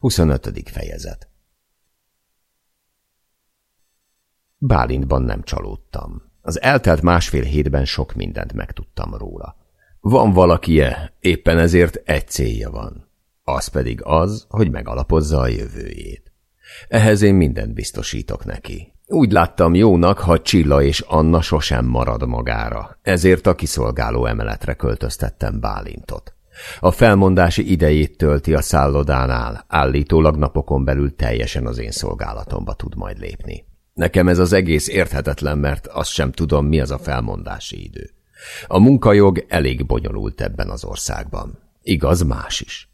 25. fejezet Bálintban nem csalódtam. Az eltelt másfél hétben sok mindent megtudtam róla. Van valaki-e, éppen ezért egy célja van. Az pedig az, hogy megalapozza a jövőjét. Ehhez én mindent biztosítok neki. Úgy láttam jónak, ha Csilla és Anna sosem marad magára, ezért a kiszolgáló emeletre költöztettem Bálintot. A felmondási idejét tölti a szállodánál, állítólag napokon belül teljesen az én szolgálatomba tud majd lépni. Nekem ez az egész érthetetlen, mert azt sem tudom, mi az a felmondási idő. A munkajog elég bonyolult ebben az országban. Igaz, más is.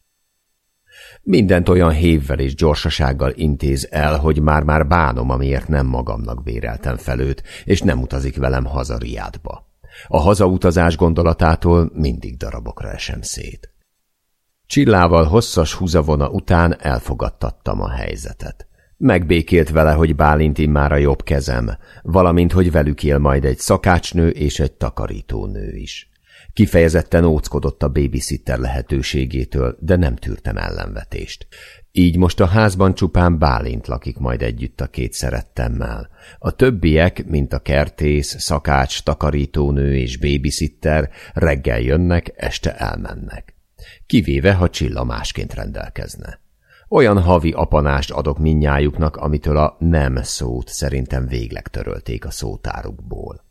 Mindent olyan hévvel és gyorsasággal intéz el, hogy már-már bánom, amiért nem magamnak béreltem fel őt, és nem utazik velem haza Riádba. A hazautazás gondolatától mindig darabokra esem szét. Csillával hosszas húzavona után elfogadtattam a helyzetet. Megbékélt vele, hogy Bálint már a jobb kezem, valamint, hogy velük él majd egy szakácsnő és egy takarítónő is. Kifejezetten óckodott a babysitter lehetőségétől, de nem tűrtem ellenvetést. Így most a házban csupán Bálint lakik majd együtt a két szerettemmel. A többiek, mint a kertész, szakács, takarítónő és babysitter, reggel jönnek, este elmennek. Kivéve, ha Csilla másként rendelkezne. Olyan havi apanást adok minnyájuknak, amitől a nem szót szerintem végleg törölték a szótárukból.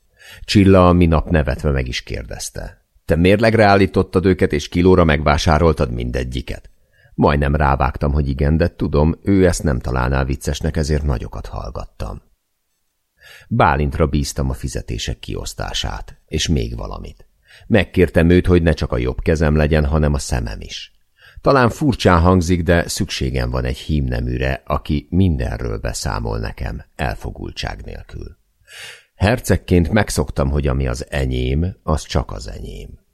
Csilla minap nevetve meg is kérdezte. Te mérlegre állítottad őket, és kilóra megvásároltad mindegyiket? Majdnem rávágtam, hogy igen, de tudom, ő ezt nem találná viccesnek, ezért nagyokat hallgattam. Bálintra bíztam a fizetések kiosztását, és még valamit. Megkértem őt, hogy ne csak a jobb kezem legyen, hanem a szemem is. Talán furcsán hangzik, de szükségem van egy hímneműre, aki mindenről beszámol nekem, elfogultság nélkül. Hercegként megszoktam, hogy ami az enyém, az csak az enyém.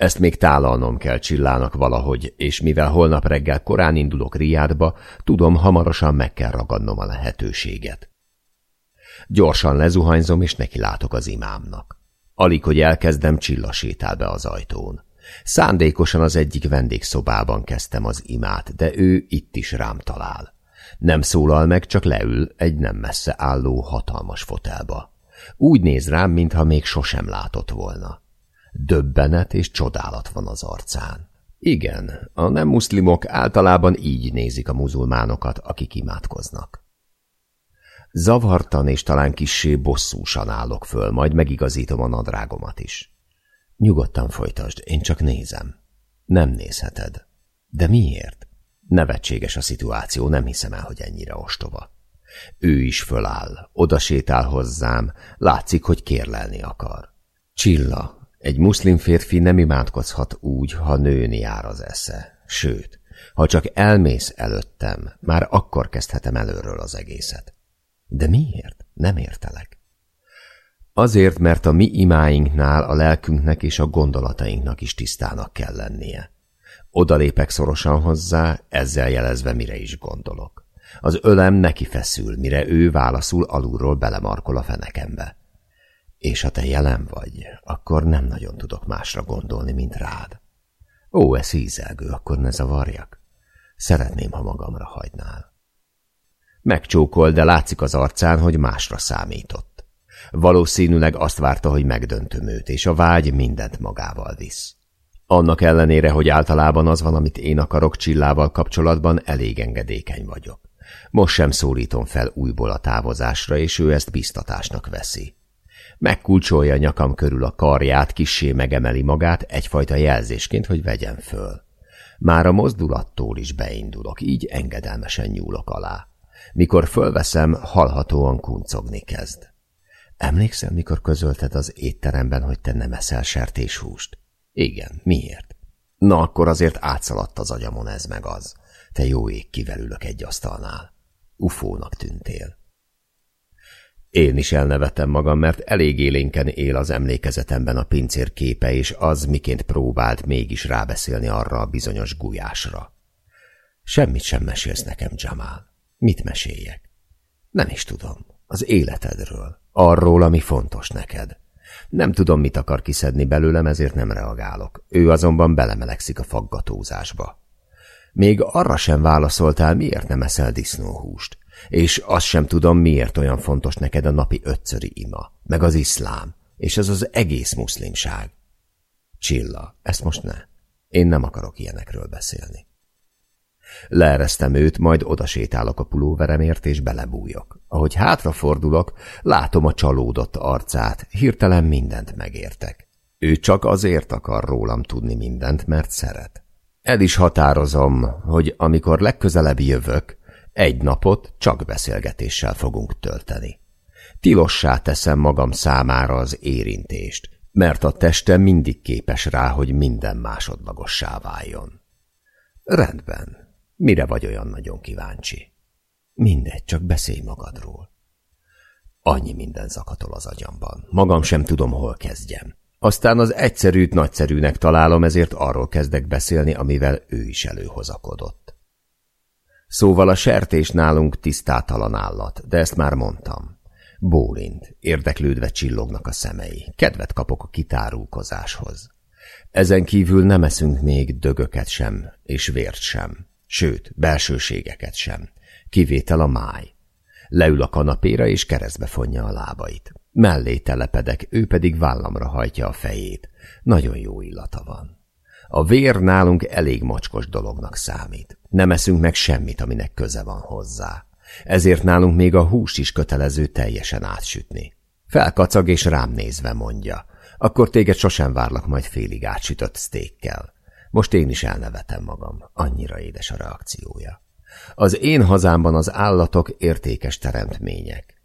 Ezt még tálalnom kell Csillának valahogy, és mivel holnap reggel korán indulok Riádba, tudom, hamarosan meg kell ragadnom a lehetőséget. Gyorsan lezuhanyzom, és neki látok az imámnak. Alig, hogy elkezdem, Csilla sétál be az ajtón. Szándékosan az egyik vendégszobában kezdtem az imát, de ő itt is rám talál. Nem szólal meg, csak leül egy nem messze álló hatalmas fotelba. Úgy néz rám, mintha még sosem látott volna. Döbbenet és csodálat van az arcán. Igen, a nem muszlimok általában így nézik a muzulmánokat, akik imádkoznak. Zavartan és talán kissé bosszúsan állok föl, majd megigazítom a nadrágomat is. Nyugodtan folytasd, én csak nézem. Nem nézheted. De miért? Nevetséges a szituáció, nem hiszem el, hogy ennyire ostoba. Ő is föláll, oda sétál hozzám, látszik, hogy kérlelni akar. Csilla, egy muszlim férfi nem imádkozhat úgy, ha nőni jár az esze. Sőt, ha csak elmész előttem, már akkor kezdhetem előről az egészet. De miért? Nem értelek. Azért, mert a mi imáinknál a lelkünknek és a gondolatainknak is tisztának kell lennie. Odalépek szorosan hozzá, ezzel jelezve mire is gondolok. Az ölem neki feszül, mire ő válaszul alulról belemarkol a fenekembe. És ha te jelen vagy, akkor nem nagyon tudok másra gondolni, mint rád. Ó, ez ízelgő, akkor ne zavarjak. Szeretném, ha magamra hagynál. Megcsókol, de látszik az arcán, hogy másra számított. Valószínűleg azt várta, hogy megdöntöm őt, és a vágy mindent magával visz. Annak ellenére, hogy általában az van, amit én akarok Csillával kapcsolatban, elég engedékeny vagyok. Most sem szólítom fel újból a távozásra, és ő ezt biztatásnak veszi. Megkulcsolja nyakam körül a karját, kissé megemeli magát, egyfajta jelzésként, hogy vegyen föl. Már a mozdulattól is beindulok, így engedelmesen nyúlok alá. Mikor fölveszem, hallhatóan kuncogni kezd. Emlékszel, mikor közölted az étteremben, hogy te nem eszel sertéshúst? Igen, miért? Na, akkor azért átszaladt az agyamon ez meg az. Te jó ég kivelülök egy asztalnál. Ufónak tűntél. Én is elnevettem magam, mert elég élénken él az emlékezetemben a pincér képe, és az miként próbált mégis rábeszélni arra a bizonyos gulyásra. Semmit sem mesélsz nekem, Jamal. Mit meséljek? Nem is tudom. Az életedről. Arról, ami fontos neked. Nem tudom, mit akar kiszedni belőlem, ezért nem reagálok. Ő azonban belemelegszik a faggatózásba. Még arra sem válaszoltál, miért nem eszel disznóhúst. És azt sem tudom, miért olyan fontos neked a napi ötszöri ima, meg az iszlám, és ez az egész muszlimság. Csilla, ezt most ne. Én nem akarok ilyenekről beszélni. Leeresztem őt, majd odasétálok a pulóveremért, és belebújok. Ahogy hátrafordulok, látom a csalódott arcát, hirtelen mindent megértek. Ő csak azért akar rólam tudni mindent, mert szeret. El is határozom, hogy amikor legközelebb jövök, egy napot csak beszélgetéssel fogunk tölteni. Tilossá teszem magam számára az érintést, mert a testem mindig képes rá, hogy minden másodlagossá váljon. Rendben. Mire vagy olyan nagyon kíváncsi? Mindegy, csak beszélj magadról. Annyi minden zakatol az agyamban. Magam sem tudom, hol kezdjem. Aztán az egyszerűt nagyszerűnek találom, ezért arról kezdek beszélni, amivel ő is előhozakodott. Szóval a sertés nálunk tisztátalan állat, de ezt már mondtam. Bólint, érdeklődve csillognak a szemei. Kedvet kapok a kitárulkozáshoz. Ezen kívül nem eszünk még dögöket sem, és vért sem. Sőt, belsőségeket sem. Kivétel a máj. Leül a kanapéra, és keresztbe fonja a lábait. Mellé telepedek, ő pedig vállamra hajtja a fejét. Nagyon jó illata van. A vér nálunk elég mocskos dolognak számít. Nem eszünk meg semmit, aminek köze van hozzá. Ezért nálunk még a húst is kötelező teljesen átsütni. Felkacag és rám nézve mondja. Akkor téged sosem várlak majd félig átsütött sztékkel. Most én is elnevetem magam. Annyira édes a reakciója. Az én hazámban az állatok értékes teremtmények.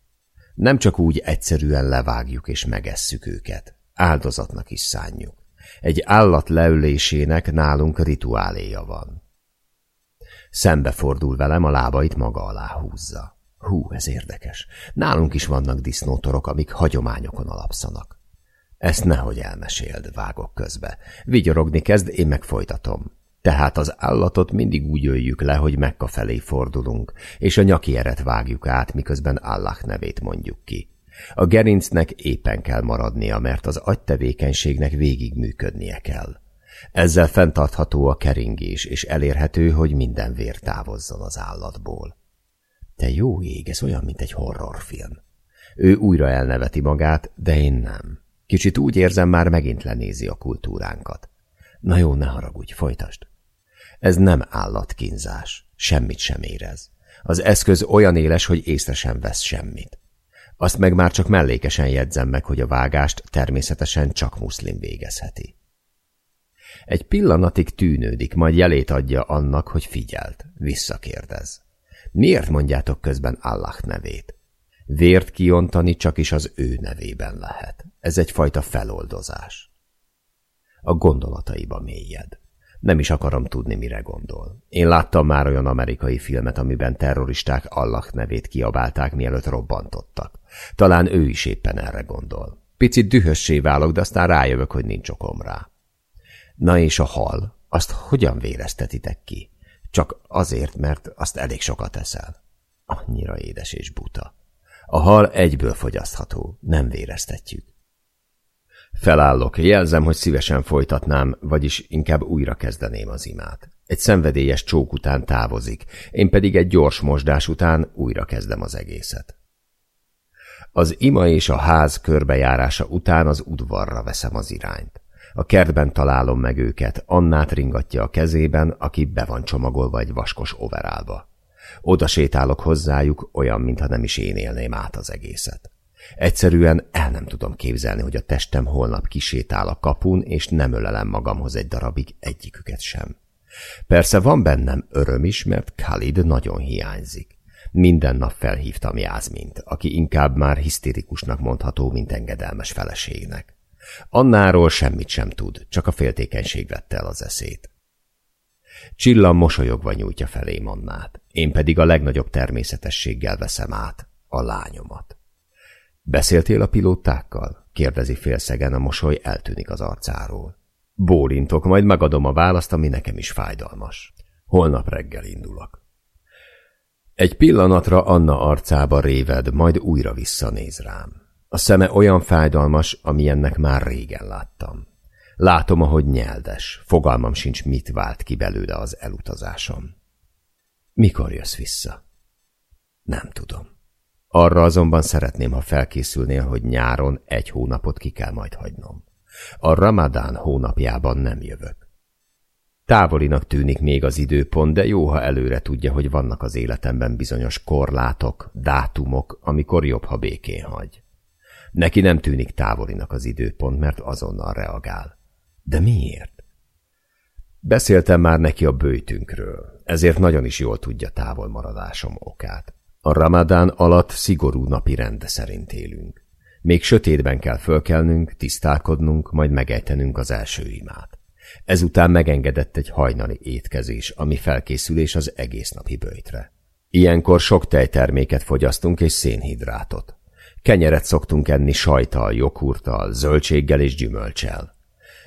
Nem csak úgy egyszerűen levágjuk és megesszük őket. Áldozatnak is szánjuk. Egy állat leülésének nálunk rituáléja van. Szembefordul velem, a lábait maga alá húzza. Hú, ez érdekes. Nálunk is vannak disznótorok, amik hagyományokon alapszanak. Ezt nehogy elmeséld, vágok közbe. Vigyorogni kezd, én meg folytatom. Tehát az állatot mindig úgy öljük le, hogy Mekka felé fordulunk, és a nyaki eret vágjuk át, miközben Allah nevét mondjuk ki. A gerincnek éppen kell maradnia, mert az agytevékenységnek végig működnie kell. Ezzel fenntartható a keringés, és elérhető, hogy minden vér távozzon az állatból. Te jó ég, ez olyan, mint egy horrorfilm. Ő újra elneveti magát, de én nem. Kicsit úgy érzem, már megint lenézi a kultúránkat. Na jó, ne haragudj, folytasd. Ez nem állatkínzás. Semmit sem érez. Az eszköz olyan éles, hogy észre sem vesz semmit. Azt meg már csak mellékesen jegyzem meg, hogy a vágást természetesen csak muszlim végezheti. Egy pillanatig tűnődik, majd jelét adja annak, hogy figyelt, visszakérdez. Miért mondjátok közben Allah nevét? Vért kiontani csak is az ő nevében lehet. Ez egyfajta feloldozás. A gondolataiba mélyed. Nem is akarom tudni, mire gondol. Én láttam már olyan amerikai filmet, amiben terroristák Allah nevét kiabálták, mielőtt robbantottak. Talán ő is éppen erre gondol. Picit dühössé válok, de aztán rájövök, hogy nincs okom rá. Na és a hal, azt hogyan véreztetitek ki? Csak azért, mert azt elég sokat eszel. Annyira édes és buta. A hal egyből fogyasztható, nem véreztetjük. Felállok, jelzem, hogy szívesen folytatnám, vagyis inkább újra kezdeném az imát. Egy szenvedélyes csók után távozik, én pedig egy gyors mosdás után újra kezdem az egészet. Az ima és a ház körbejárása után az udvarra veszem az irányt. A kertben találom meg őket, Annát ringatja a kezében, aki be van csomagolva egy vaskos overálba. Oda sétálok hozzájuk, olyan, mintha nem is én élném át az egészet. Egyszerűen el nem tudom képzelni, hogy a testem holnap kisétál a kapun, és nem ölelem magamhoz egy darabig egyiküket sem. Persze van bennem öröm is, mert Khalid nagyon hiányzik. Minden nap felhívtam Jázmint, aki inkább már hisztérikusnak mondható, mint engedelmes feleségnek. Annáról semmit sem tud, csak a féltékenység vette el az eszét. Csillan mosolyogva nyújtja felé Annát, én pedig a legnagyobb természetességgel veszem át a lányomat. Beszéltél a pilótákkal? kérdezi félszegen, a mosoly eltűnik az arcáról. Bólintok, majd megadom a választ, ami nekem is fájdalmas. Holnap reggel indulok. Egy pillanatra Anna arcába réved, majd újra visszanéz rám. A szeme olyan fájdalmas, amilyennek már régen láttam. Látom, ahogy nyeldes. Fogalmam sincs, mit vált ki belőle az elutazásom. Mikor jössz vissza? Nem tudom. Arra azonban szeretném, ha felkészülnél, hogy nyáron egy hónapot ki kell majd hagynom. A ramadán hónapjában nem jövök. Távolinak tűnik még az időpont, de jó, ha előre tudja, hogy vannak az életemben bizonyos korlátok, dátumok, amikor jobb, ha békén hagy. Neki nem tűnik távolinak az időpont, mert azonnal reagál. De miért? Beszéltem már neki a bőjtünkről, ezért nagyon is jól tudja távolmaradásom okát. A ramadán alatt szigorú napi rende szerint élünk. Még sötétben kell fölkelnünk, tisztálkodnunk, majd megejtenünk az első imát. Ezután megengedett egy hajnali étkezés, ami felkészülés az egész napi bőjtre. Ilyenkor sok tejterméket fogyasztunk és szénhidrátot. Kenyeret szoktunk enni sajtal, joghurttal, zöldséggel és gyümölcsel.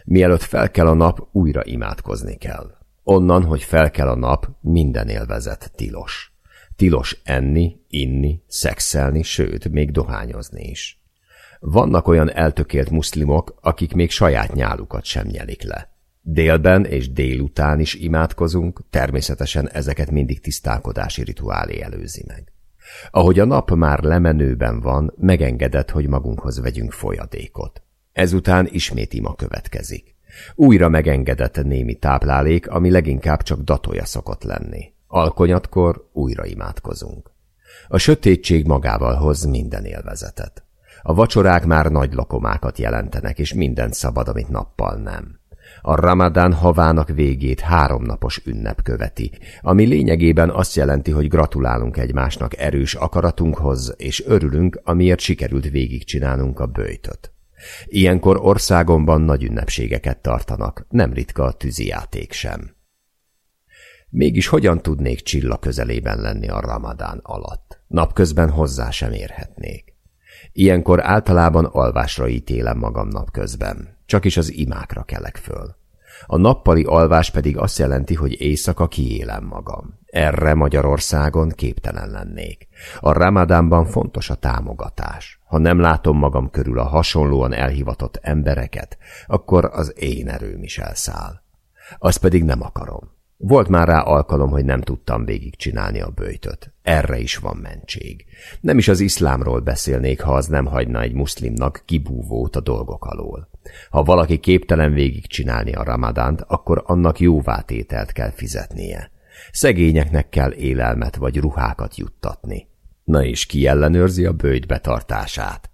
Mielőtt fel kell a nap, újra imádkozni kell. Onnan, hogy fel kell a nap, minden élvezet tilos. Tilos enni, inni, szexelni, sőt, még dohányozni is. Vannak olyan eltökélt muszlimok, akik még saját nyálukat sem nyelik le. Délben és délután is imádkozunk, természetesen ezeket mindig tisztálkodási rituálé előzi meg. Ahogy a nap már lemenőben van, megengedett, hogy magunkhoz vegyünk folyadékot. Ezután ismét ima következik. Újra megengedett némi táplálék, ami leginkább csak datója szokott lenni. Alkonyatkor újra imádkozunk. A sötétség magával hoz minden élvezetet. A vacsorák már nagy lakomákat jelentenek, és minden szabad, amit nappal nem. A ramadán havának végét háromnapos ünnep követi, ami lényegében azt jelenti, hogy gratulálunk egymásnak erős akaratunkhoz, és örülünk, amiért sikerült végigcsinálnunk a bőjtöt. Ilyenkor országomban nagy ünnepségeket tartanak, nem ritka a tűzijáték sem. Mégis hogyan tudnék Csilla közelében lenni a ramadán alatt? Napközben hozzá sem érhetnék. Ilyenkor általában alvásra ítélem magam napközben, csak is az imákra kelek föl. A nappali alvás pedig azt jelenti, hogy éjszaka kiélem magam. Erre Magyarországon képtelen lennék. A ramadánban fontos a támogatás. Ha nem látom magam körül a hasonlóan elhivatott embereket, akkor az én erőm is elszáll. Azt pedig nem akarom. Volt már rá alkalom, hogy nem tudtam végigcsinálni a bőjtöt. Erre is van mentség. Nem is az iszlámról beszélnék, ha az nem hagyna egy muszlimnak kibúvót a dolgok alól. Ha valaki képtelen végigcsinálni a ramadánt, akkor annak jóvátételt kell fizetnie. Szegényeknek kell élelmet vagy ruhákat juttatni. Na és ki ellenőrzi a bőjt betartását?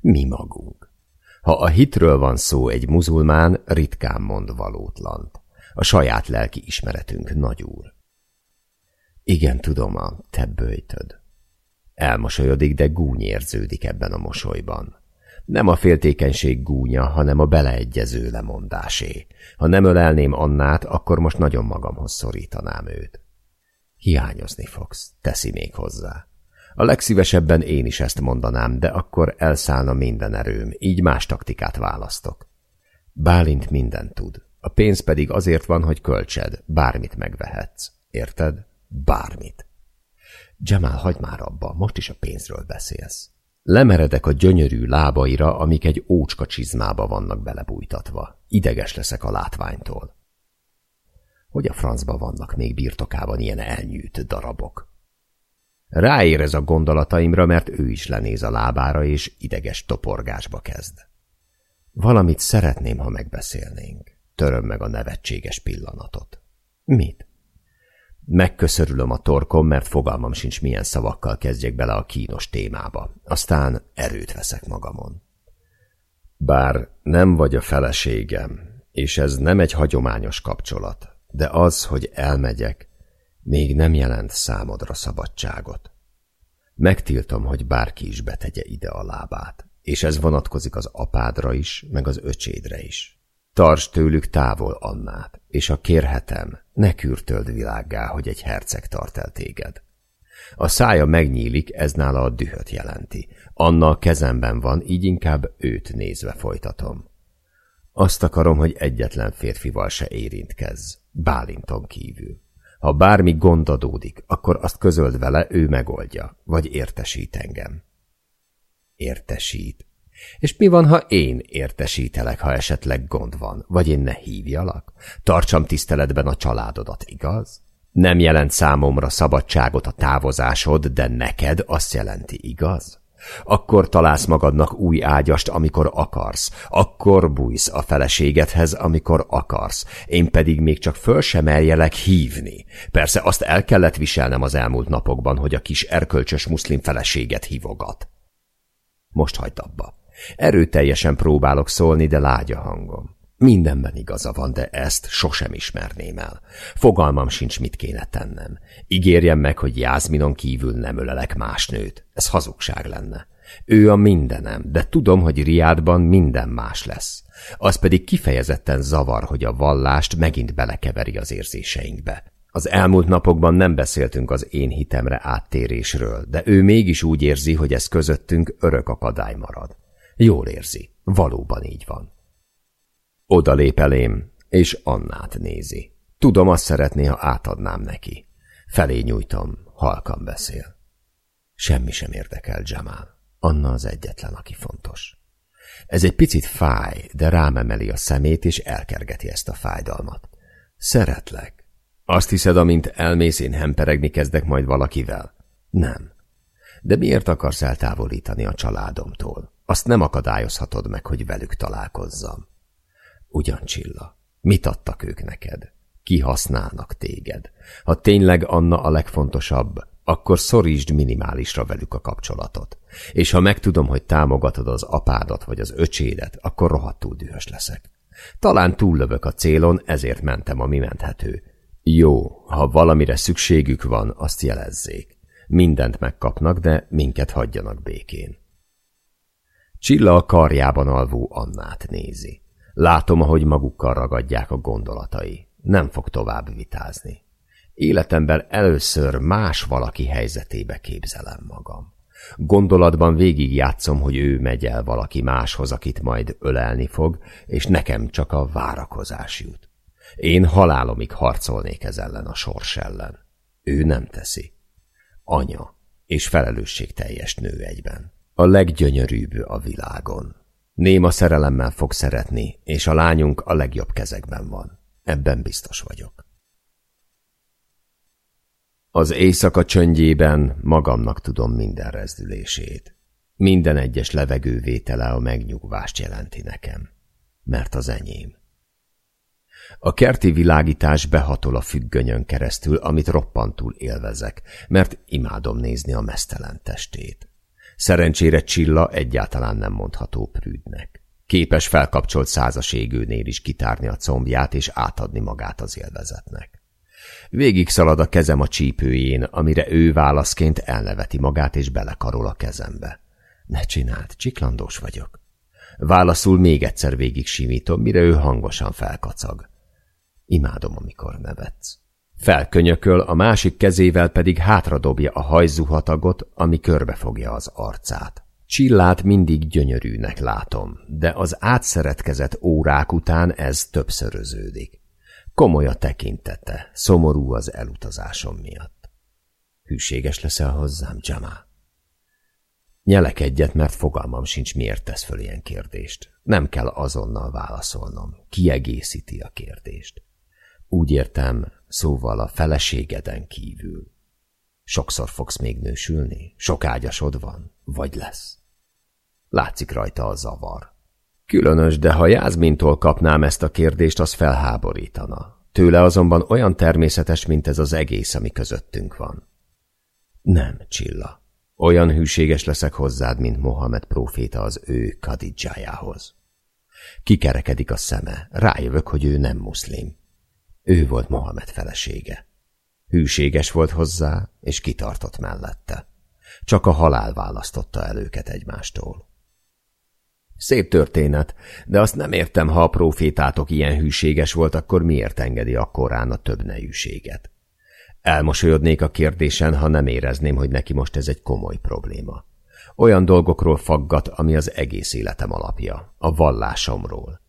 Mi magunk. Ha a hitről van szó, egy muzulmán ritkán mond valótlant. A saját lelki ismeretünk nagy úr. Igen, tudom, a te bőjtöd. Elmosolyodik, de gúny érződik ebben a mosolyban. Nem a féltékenység gúnya, hanem a beleegyező lemondásé. Ha nem ölelném Annát, akkor most nagyon magamhoz szorítanám őt. Hiányozni fogsz, teszi még hozzá. A legszívesebben én is ezt mondanám, de akkor elszállna minden erőm, így más taktikát választok. Bálint mindent tud. A pénz pedig azért van, hogy költsed, bármit megvehetsz. Érted? Bármit. Jamal, hagyd már abba, most is a pénzről beszélsz. Lemeredek a gyönyörű lábaira, amik egy ócska csizmába vannak belebújtatva. Ideges leszek a látványtól. Hogy a francba vannak még birtokában ilyen elnyűjt darabok? Ráérez a gondolataimra, mert ő is lenéz a lábára, és ideges toporgásba kezd. Valamit szeretném, ha megbeszélnénk. Töröm meg a nevetséges pillanatot. Mit? Megköszörülöm a torkom, mert fogalmam sincs, milyen szavakkal kezdjek bele a kínos témába. Aztán erőt veszek magamon. Bár nem vagy a feleségem, és ez nem egy hagyományos kapcsolat, de az, hogy elmegyek, még nem jelent számodra szabadságot. Megtiltom, hogy bárki is betegye ide a lábát, és ez vonatkozik az apádra is, meg az öcsédre is. Tarts tőlük távol Annát, és a kérhetem, ne kürtöld világgá, hogy egy herceg tart el téged. A szája megnyílik, ez nála a dühöt jelenti. Anna kezemben van, így inkább őt nézve folytatom. Azt akarom, hogy egyetlen férfival se érintkezz, Bálinton kívül. Ha bármi gond adódik, akkor azt közöld vele, ő megoldja, vagy értesít engem. Értesít. És mi van, ha én értesítelek, ha esetleg gond van, vagy én ne hívjalak? Tartsam tiszteletben a családodat, igaz? Nem jelent számomra szabadságot a távozásod, de neked azt jelenti, igaz? Akkor találsz magadnak új ágyast, amikor akarsz. Akkor bújsz a feleségedhez, amikor akarsz. Én pedig még csak föl sem eljelek hívni. Persze azt el kellett viselnem az elmúlt napokban, hogy a kis erkölcsös muszlim feleséget hívogat. Most hagyd abba. Erőteljesen próbálok szólni, de lágya hangom. Mindenben igaza van, de ezt sosem ismerném el. Fogalmam sincs, mit kéne tennem. Ígérjem meg, hogy Jászminon kívül nem ölelek más nőt. Ez hazugság lenne. Ő a mindenem, de tudom, hogy Riádban minden más lesz. Az pedig kifejezetten zavar, hogy a vallást megint belekeveri az érzéseinkbe. Az elmúlt napokban nem beszéltünk az én hitemre áttérésről, de ő mégis úgy érzi, hogy ez közöttünk örök akadály marad. Jól érzi, valóban így van. Oda lép elém, és Annát nézi. Tudom, azt szeretné, ha átadnám neki. Felé nyújtom, halkan beszél. Semmi sem érdekel Jamal. Anna az egyetlen, aki fontos. Ez egy picit fáj, de rám emeli a szemét, és elkergeti ezt a fájdalmat. Szeretlek. Azt hiszed, amint elmész, én hemperegni kezdek majd valakivel? Nem. De miért akarsz eltávolítani a családomtól? Azt nem akadályozhatod meg, hogy velük találkozzam. Ugyan Csilla, mit adtak ők neked? Ki használnak téged? Ha tényleg Anna a legfontosabb, akkor szorítsd minimálisra velük a kapcsolatot. És ha megtudom, hogy támogatod az apádat vagy az öcsédet, akkor rohadtul dühös leszek. Talán túllövök a célon, ezért mentem, ami menthető. Jó, ha valamire szükségük van, azt jelezzék. Mindent megkapnak, de minket hagyjanak békén. Csilla a karjában alvó Annát nézi. Látom, ahogy magukkal ragadják a gondolatai. Nem fog tovább vitázni. Életemben először más valaki helyzetébe képzelem magam. Gondolatban végig játszom, hogy ő megy el valaki máshoz, akit majd ölelni fog, és nekem csak a várakozás jut. Én halálomig harcolnék ez ellen a sors ellen. Ő nem teszi. Anya és felelősségteljes nő egyben. A leggyönyörűbb a világon. Néma szerelemmel fog szeretni, és a lányunk a legjobb kezekben van. Ebben biztos vagyok. Az éjszaka csöndjében magamnak tudom minden rezdülését. Minden egyes levegővétele a megnyugvást jelenti nekem, mert az enyém. A kerti világítás behatol a függönyön keresztül, amit roppantul élvezek, mert imádom nézni a mesztelen testét. Szerencsére Csilla egyáltalán nem mondható prűdnek. Képes felkapcsolt százas égőnél is kitárni a combját és átadni magát az élvezetnek. Végig szalad a kezem a csípőjén, amire ő válaszként elneveti magát és belekarol a kezembe. Ne csináld, csiklandós vagyok. Válaszul még egyszer végig simítom, mire ő hangosan felkacag. Imádom, amikor nevetsz. Felkönyököl, a másik kezével pedig hátradobja a hajzuhatagot, ami körbefogja az arcát. Csillát mindig gyönyörűnek látom, de az átszeretkezett órák után ez többszöröződik. Komoly a tekintete, szomorú az elutazásom miatt. Hűséges leszel hozzám, Jamal? Nyelek egyet, mert fogalmam sincs, miért tesz föl ilyen kérdést. Nem kell azonnal válaszolnom. Kiegészíti a kérdést. Úgy értem, szóval a feleségeden kívül. Sokszor fogsz még nősülni? Sok ágyasod van? Vagy lesz? Látszik rajta a zavar. Különös, de ha Jászmintól kapnám ezt a kérdést, az felháborítana. Tőle azonban olyan természetes, mint ez az egész, ami közöttünk van. Nem, Csilla. Olyan hűséges leszek hozzád, mint Mohamed próféta az ő Kadidzsájához. Kikerekedik a szeme, rájövök, hogy ő nem muszlim. Ő volt Mohamed felesége. Hűséges volt hozzá, és kitartott mellette. Csak a halál választotta el őket egymástól. Szép történet, de azt nem értem, ha a profétátok ilyen hűséges volt, akkor miért engedi a korán a több nejűséget? Elmosolyodnék a kérdésen, ha nem érezném, hogy neki most ez egy komoly probléma. Olyan dolgokról faggat, ami az egész életem alapja, a vallásomról.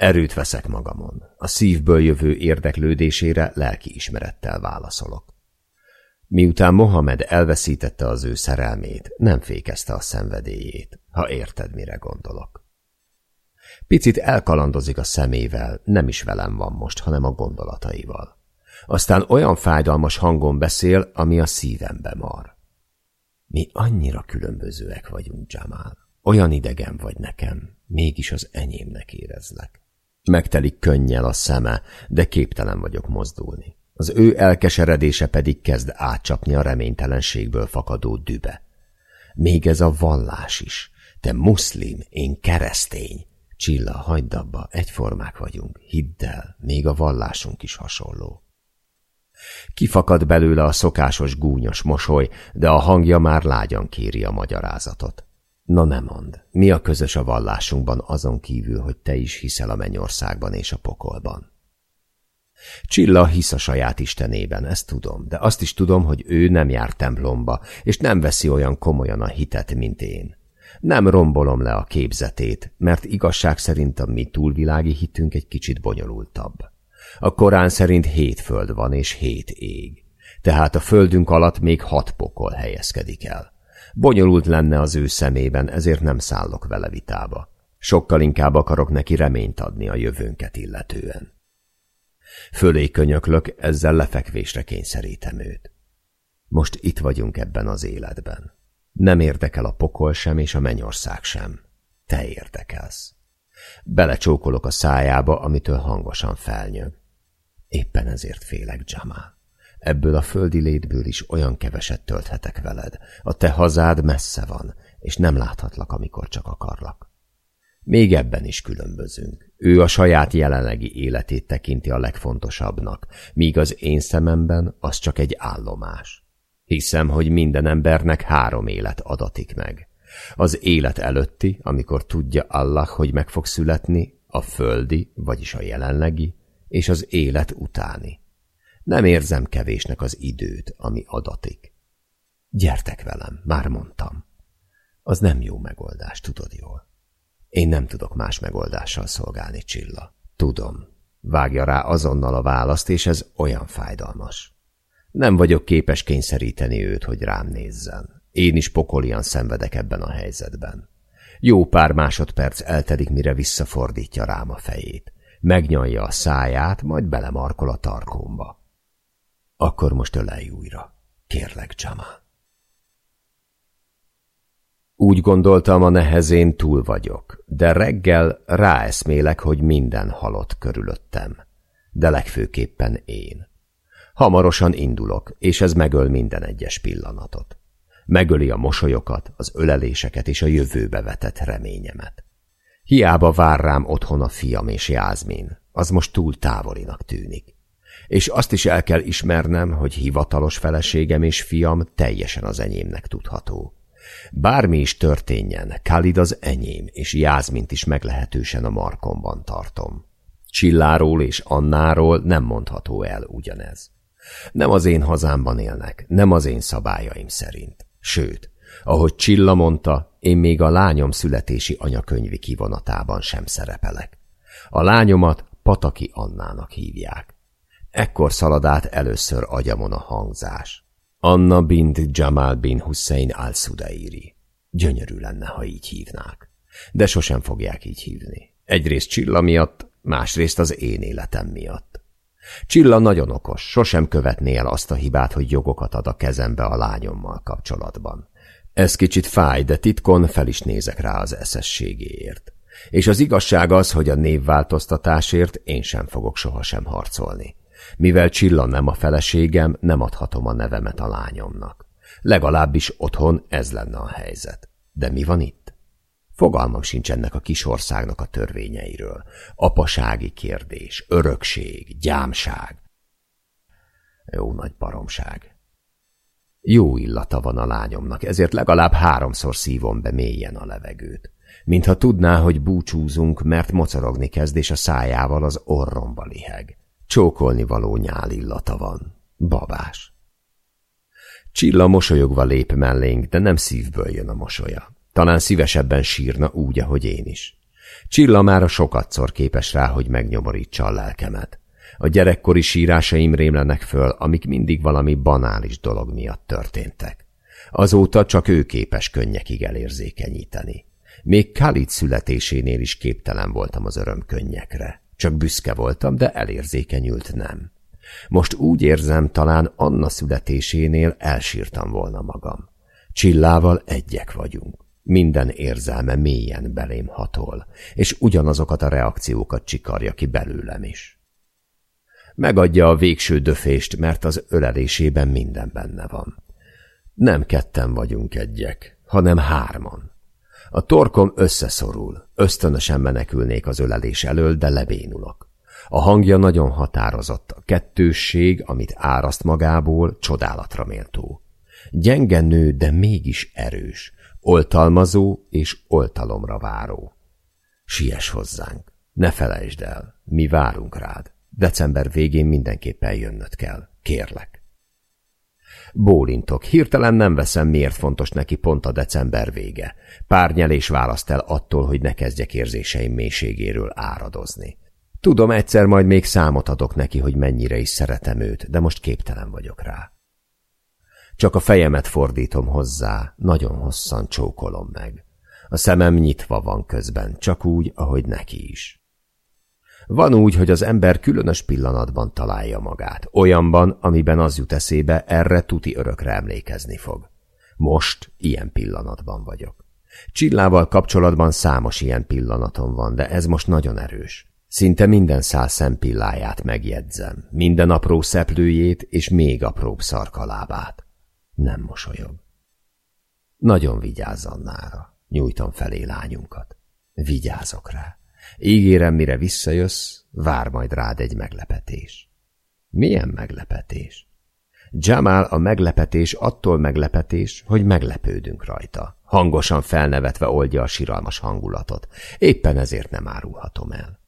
Erőt veszek magamon. A szívből jövő érdeklődésére lelki ismerettel válaszolok. Miután Mohamed elveszítette az ő szerelmét, nem fékezte a szenvedélyét, ha érted, mire gondolok. Picit elkalandozik a szemével, nem is velem van most, hanem a gondolataival. Aztán olyan fájdalmas hangon beszél, ami a szívembe mar. Mi annyira különbözőek vagyunk, Jamal. Olyan idegen vagy nekem, mégis az enyémnek érezlek. Megtelik könnyel a szeme, de képtelen vagyok mozdulni. Az ő elkeseredése pedig kezd átcsapni a reménytelenségből fakadó dübe. Még ez a vallás is. Te muszlim, én keresztény. Csilla, hagyd abba, egyformák vagyunk, hidd el, még a vallásunk is hasonló. Kifakad belőle a szokásos gúnyos mosoly, de a hangja már lágyan kéri a magyarázatot. Na nem mond, mi a közös a vallásunkban azon kívül, hogy te is hiszel a mennyországban és a pokolban? Csilla hisz a saját istenében, ezt tudom, de azt is tudom, hogy ő nem jár templomba, és nem veszi olyan komolyan a hitet, mint én. Nem rombolom le a képzetét, mert igazság szerint a mi túlvilági hitünk egy kicsit bonyolultabb. A Korán szerint hét föld van és hét ég. Tehát a földünk alatt még hat pokol helyezkedik el. Bonyolult lenne az ő szemében, ezért nem szállok vele vitába. Sokkal inkább akarok neki reményt adni a jövőnket illetően. Fölé könyöklök, ezzel lefekvésre kényszerítem őt. Most itt vagyunk ebben az életben. Nem érdekel a pokol sem, és a mennyország sem. Te érdekelsz. Belecsókolok a szájába, amitől hangosan felnyög. Éppen ezért félek, Jamal. Ebből a földi létből is olyan keveset tölthetek veled. A te hazád messze van, és nem láthatlak, amikor csak akarlak. Még ebben is különbözünk. Ő a saját jelenlegi életét tekinti a legfontosabbnak, míg az én szememben az csak egy állomás. Hiszem, hogy minden embernek három élet adatik meg. Az élet előtti, amikor tudja Allah, hogy meg fog születni, a földi, vagyis a jelenlegi, és az élet utáni. Nem érzem kevésnek az időt, ami adatik. Gyertek velem, már mondtam. Az nem jó megoldás, tudod jól. Én nem tudok más megoldással szolgálni, Csilla. Tudom. Vágja rá azonnal a választ, és ez olyan fájdalmas. Nem vagyok képes kényszeríteni őt, hogy rám nézzen. Én is pokolian szenvedek ebben a helyzetben. Jó pár másodperc eltelik, mire visszafordítja rám a fejét. Megnyalja a száját, majd belemarkol a tarkomba. Akkor most ölelj újra. Kérlek, Jamal. Úgy gondoltam, a nehezén túl vagyok, de reggel ráeszmélek, hogy minden halott körülöttem. De legfőképpen én. Hamarosan indulok, és ez megöl minden egyes pillanatot. Megöli a mosolyokat, az öleléseket és a jövőbe vetett reményemet. Hiába vár rám otthon a fiam és Jázmin, az most túl távolinak tűnik. És azt is el kell ismernem, hogy hivatalos feleségem és fiam teljesen az enyémnek tudható. Bármi is történjen, Khalid az enyém, és Jázmint is meglehetősen a markomban tartom. Csilláról és Annáról nem mondható el ugyanez. Nem az én hazámban élnek, nem az én szabályaim szerint. Sőt, ahogy Csilla mondta, én még a lányom születési anyakönyvi kivonatában sem szerepelek. A lányomat Pataki Annának hívják. Ekkor szalad át először agyamon a hangzás. Anna bint Jamal bin Hussein al-Sudairi. Gyönyörű lenne, ha így hívnák. De sosem fogják így hívni. Egyrészt Csilla miatt, másrészt az én életem miatt. Csilla nagyon okos, sosem követné el azt a hibát, hogy jogokat ad a kezembe a lányommal kapcsolatban. Ez kicsit fáj, de titkon fel is nézek rá az eszességéért. És az igazság az, hogy a névváltoztatásért én sem fogok sohasem harcolni. Mivel Csilla nem a feleségem, nem adhatom a nevemet a lányomnak. Legalábbis otthon ez lenne a helyzet. De mi van itt? Fogalmam sincs ennek a kis országnak a törvényeiről. Apasági kérdés, örökség, gyámság. Jó nagy baromság. Jó illata van a lányomnak, ezért legalább háromszor szívom be mélyen a levegőt. Mintha tudná, hogy búcsúzunk, mert mocorogni kezd, és a szájával az orromba liheg. Csókolni való nyál illata van. Babás. Csilla mosolyogva lép mellénk, de nem szívből jön a mosolya. Talán szívesebben sírna úgy, ahogy én is. Csilla már a sokatszor képes rá, hogy megnyomorítsa a lelkemet. A gyerekkori sírásaim rémlenek föl, amik mindig valami banális dolog miatt történtek. Azóta csak ő képes könnyekig elérzékenyíteni. Még Khalid születésénél is képtelen voltam az örömkönnyekre. Csak büszke voltam, de elérzékenyült nem. Most úgy érzem, talán Anna születésénél elsírtam volna magam. Csillával egyek vagyunk. Minden érzelme mélyen belém hatol, és ugyanazokat a reakciókat csikarja ki belőlem is. Megadja a végső döfést, mert az ölelésében minden benne van. Nem ketten vagyunk egyek, hanem hárman. A torkom összeszorul, ösztönösen menekülnék az ölelés elől, de lebénulok. A hangja nagyon határozott, a kettősség, amit áraszt magából, csodálatra méltó. Gyenge nő, de mégis erős, oltalmazó és oltalomra váró. Siess hozzánk, ne felejtsd el, mi várunk rád. December végén mindenképpen jönnöd kell, kérlek. Bólintok, hirtelen nem veszem, miért fontos neki pont a december vége. Párnyelés választ el attól, hogy ne kezdjek érzéseim mélységéről áradozni. Tudom, egyszer majd még számot adok neki, hogy mennyire is szeretem őt, de most képtelen vagyok rá. Csak a fejemet fordítom hozzá, nagyon hosszan csókolom meg. A szemem nyitva van közben, csak úgy, ahogy neki is. Van úgy, hogy az ember különös pillanatban találja magát, olyanban, amiben az jut eszébe, erre tuti örökre emlékezni fog. Most ilyen pillanatban vagyok. Csillával kapcsolatban számos ilyen pillanatom van, de ez most nagyon erős. Szinte minden szál szempilláját megjegyzem, minden apró szeplőjét és még apróbb szarkalábát. Nem mosolyog. Nagyon vigyázz Annára, nyújtom felé lányunkat. Vigyázok rá. Ígérem, mire visszajössz, vár majd rád egy meglepetés. Milyen meglepetés? Jamal a meglepetés attól meglepetés, hogy meglepődünk rajta. Hangosan felnevetve oldja a siralmas hangulatot. Éppen ezért nem árulhatom el.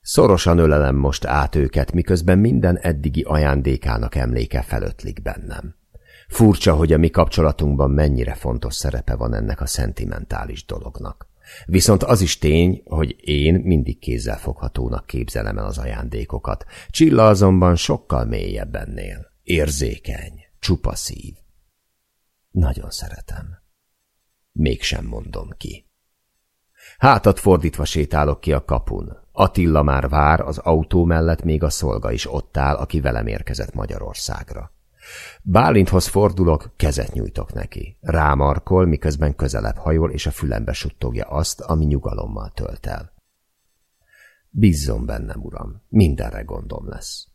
Szorosan ölelem most át őket, miközben minden eddigi ajándékának emléke felötlik bennem. Furcsa, hogy a mi kapcsolatunkban mennyire fontos szerepe van ennek a szentimentális dolognak. Viszont az is tény, hogy én mindig kézzel foghatónak képzelem el az ajándékokat. Csilla azonban sokkal mélyebb ennél. Érzékeny, csupa szív. Nagyon szeretem. Mégsem mondom ki. Hátat fordítva sétálok ki a kapun. Attila már vár, az autó mellett még a szolga is ott áll, aki velem érkezett Magyarországra. Bálinthoz fordulok, kezet nyújtok neki. Rámarkol, miközben közelebb hajol, és a fülembe suttogja azt, ami nyugalommal tölt el. Bízzon bennem, uram, mindenre gondom lesz.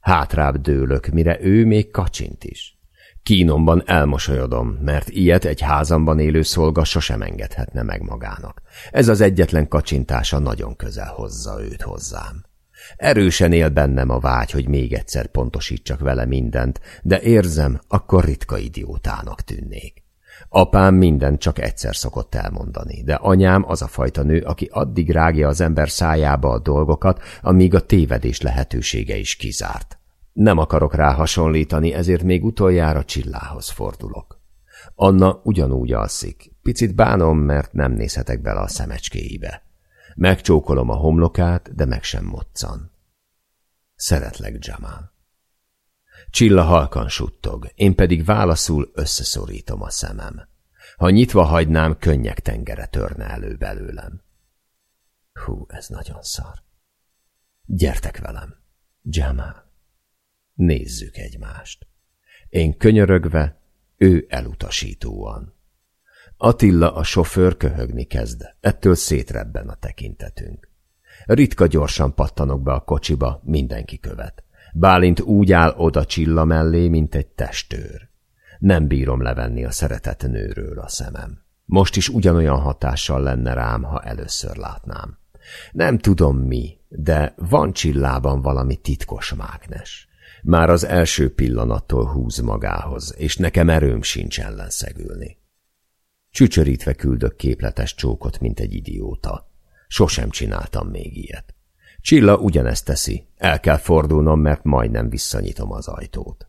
Hátrább dőlök, mire ő még kacsint is. Kínomban elmosolyodom, mert ilyet egy házamban élő szolga sosem engedhetne meg magának. Ez az egyetlen kacsintása nagyon közel hozza őt hozzám. Erősen él bennem a vágy, hogy még egyszer pontosítsak vele mindent, de érzem, akkor ritka idiótának tűnnék. Apám mindent csak egyszer szokott elmondani, de anyám az a fajta nő, aki addig rágja az ember szájába a dolgokat, amíg a tévedés lehetősége is kizárt. Nem akarok rá hasonlítani, ezért még utoljára Csillához fordulok. Anna ugyanúgy alszik. Picit bánom, mert nem nézhetek bele a szemecskéibe. Megcsókolom a homlokát, de meg sem moccan. Szeretlek, Jamal. Csilla halkan suttog, én pedig válaszul összeszorítom a szemem. Ha nyitva hagynám, könnyek tengere törne elő belőlem. Hú, ez nagyon szar. Gyertek velem, Jamal. Nézzük egymást. Én könyörögve, ő elutasítóan. Attila a sofőr köhögni kezd, ettől szétrebben a tekintetünk. Ritka gyorsan pattanok be a kocsiba, mindenki követ. Bálint úgy áll oda Csilla mellé, mint egy testőr. Nem bírom levenni a szeretett nőről a szemem. Most is ugyanolyan hatással lenne rám, ha először látnám. Nem tudom mi, de van Csillában valami titkos mágnes. Már az első pillanattól húz magához, és nekem erőm sincs ellenszegülni. Csücsörítve küldök képletes csókot, mint egy idióta. Sosem csináltam még ilyet. Csilla ugyanezt teszi. El kell fordulnom, mert majdnem visszanyitom az ajtót.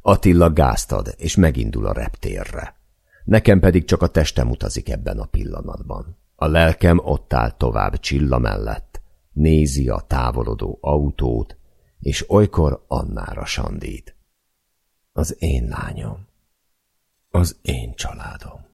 Attila gázt ad, és megindul a reptérre. Nekem pedig csak a testem utazik ebben a pillanatban. A lelkem ott áll tovább Csilla mellett. Nézi a távolodó autót, és olykor Annára sandít. Az én lányom, az én családom.